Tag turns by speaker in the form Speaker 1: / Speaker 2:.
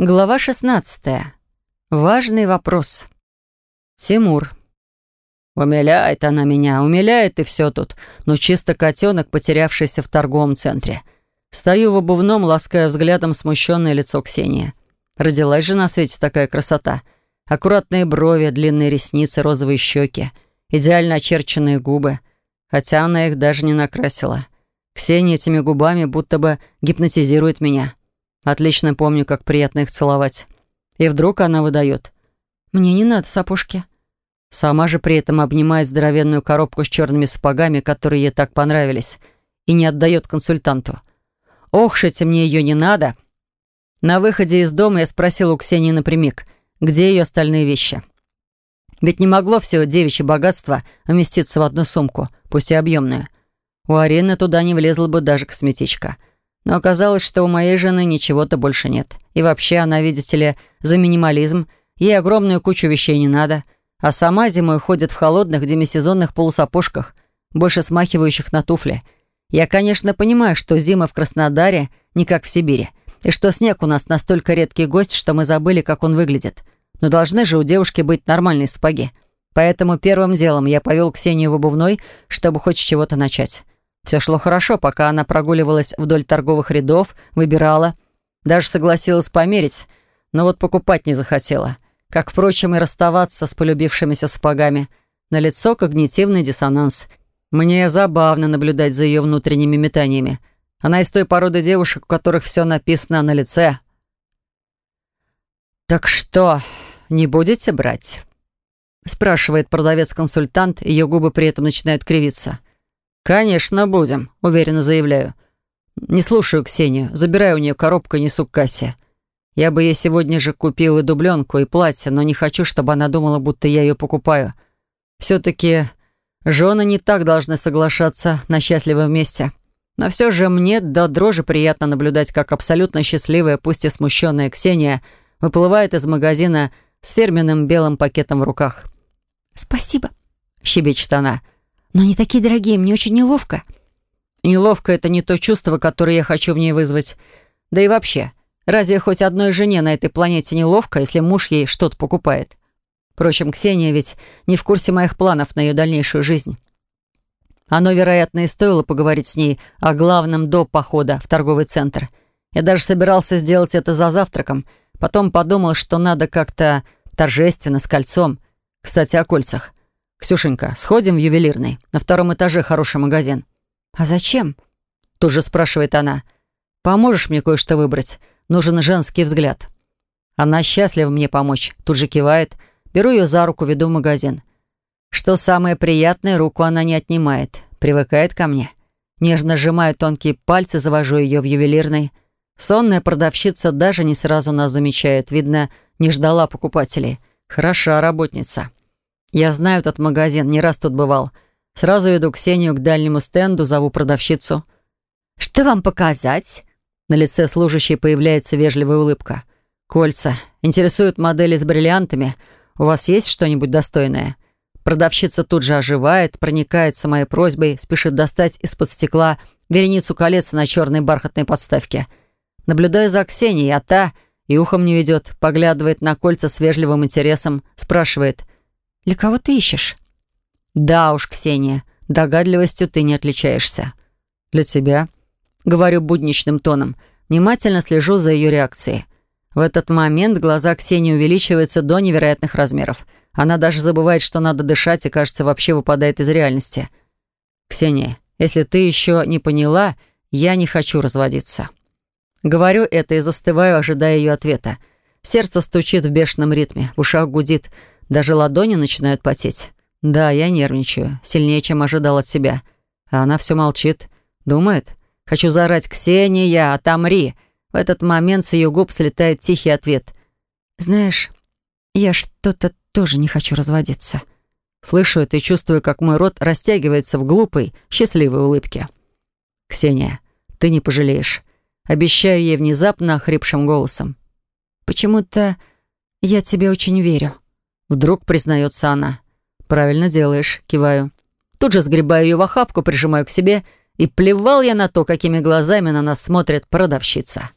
Speaker 1: Глава 16. Важный вопрос. Тимур. Умиляет она меня, умиляет и все тут. Но чисто котенок, потерявшийся в торговом центре. Стою в обувном, лаская взглядом смущенное лицо Ксении. Родилась же на свете такая красота. Аккуратные брови, длинные ресницы, розовые щеки, идеально очерченные губы. Хотя она их даже не накрасила. Ксения этими губами будто бы гипнотизирует меня. Отлично помню, как приятно их целовать. И вдруг она выдает. «Мне не надо сапожки». Сама же при этом обнимает здоровенную коробку с черными сапогами, которые ей так понравились, и не отдает консультанту. «Ох, шите мне ее не надо!» На выходе из дома я спросила у Ксении напрямик, где ее остальные вещи. Ведь не могло все девичье богатство уместиться в одну сумку, пусть и объемную. У Арины туда не влезла бы даже косметичка — но оказалось, что у моей жены ничего-то больше нет. И вообще она, видите ли, за минимализм. Ей огромную кучу вещей не надо. А сама зимой ходит в холодных демисезонных полусапожках, больше смахивающих на туфли. Я, конечно, понимаю, что зима в Краснодаре не как в Сибири. И что снег у нас настолько редкий гость, что мы забыли, как он выглядит. Но должны же у девушки быть нормальные сапоги. Поэтому первым делом я повел Ксению в обувной, чтобы хоть с чего-то начать. Все шло хорошо, пока она прогуливалась вдоль торговых рядов, выбирала. Даже согласилась померить, но вот покупать не захотела. Как, впрочем, и расставаться с полюбившимися сапогами. На лицо когнитивный диссонанс. Мне забавно наблюдать за ее внутренними метаниями. Она из той породы девушек, у которых все написано на лице. «Так что, не будете брать?» спрашивает продавец-консультант, ее губы при этом начинают кривиться. «Конечно, будем», — уверенно заявляю. «Не слушаю Ксению. Забираю у нее коробку и несу к кассе. Я бы ей сегодня же купил и дубленку, и платье, но не хочу, чтобы она думала, будто я ее покупаю. Все-таки жены не так должны соглашаться на счастливое вместе. Но все же мне до дрожи приятно наблюдать, как абсолютно счастливая, пусть и смущенная Ксения выплывает из магазина с фирменным белым пакетом в руках.
Speaker 2: «Спасибо», —
Speaker 1: щебечет она, —
Speaker 2: но они такие дорогие, мне очень неловко».
Speaker 1: «Неловко — это не то чувство, которое я хочу в ней вызвать. Да и вообще, разве хоть одной жене на этой планете неловко, если муж ей что-то покупает? Впрочем, Ксения ведь не в курсе моих планов на ее дальнейшую жизнь». Оно, вероятно, и стоило поговорить с ней о главном до похода в торговый центр. Я даже собирался сделать это за завтраком. Потом подумал, что надо как-то торжественно, с кольцом. Кстати, о кольцах. «Ксюшенька, сходим в ювелирный. На втором этаже хороший магазин».
Speaker 2: «А зачем?»
Speaker 1: Тут же спрашивает она. «Поможешь мне кое-что выбрать? Нужен женский взгляд». Она счастлива мне помочь. Тут же кивает. Беру ее за руку, веду в магазин. Что самое приятное, руку она не отнимает. Привыкает ко мне. Нежно сжимаю тонкие пальцы, завожу ее в ювелирный. Сонная продавщица даже не сразу нас замечает. Видно, не ждала покупателей. Хороша работница. Я знаю этот магазин, не раз тут бывал. Сразу иду Ксению к дальнему стенду, зову продавщицу.
Speaker 2: «Что вам показать?»
Speaker 1: На лице служащей появляется вежливая улыбка. «Кольца. Интересуют модели с бриллиантами. У вас есть что-нибудь достойное?» Продавщица тут же оживает, проникается моей просьбой, спешит достать из-под стекла вереницу колец на черной бархатной подставке. Наблюдаю за Ксенией, а та и ухом не ведет, поглядывает на кольца с вежливым интересом, спрашивает —
Speaker 2: для кого ты ищешь?»
Speaker 1: «Да уж, Ксения, догадливостью ты не отличаешься». «Для тебя?» Говорю будничным тоном. Внимательно слежу за ее реакцией. В этот момент глаза Ксении увеличиваются до невероятных размеров. Она даже забывает, что надо дышать, и, кажется, вообще выпадает из реальности. «Ксения, если ты еще не поняла, я не хочу разводиться». Говорю это и застываю, ожидая ее ответа. Сердце стучит в бешеном ритме, в ушах гудит. Даже ладони начинают потеть. Да, я нервничаю, сильнее, чем ожидал от себя. А она все молчит. Думает. Хочу заорать «Ксения, отомри!» В этот момент с ее губ слетает тихий ответ.
Speaker 2: «Знаешь, я что-то тоже не хочу разводиться».
Speaker 1: Слышу это и чувствую, как мой рот растягивается в глупой, счастливой улыбке. «Ксения, ты не пожалеешь». Обещаю ей внезапно охрипшим голосом.
Speaker 2: «Почему-то я тебе очень верю».
Speaker 1: Вдруг признается она. «Правильно делаешь», — киваю. Тут же сгребаю ее в охапку, прижимаю к себе, и плевал я на то, какими глазами на нас смотрит продавщица.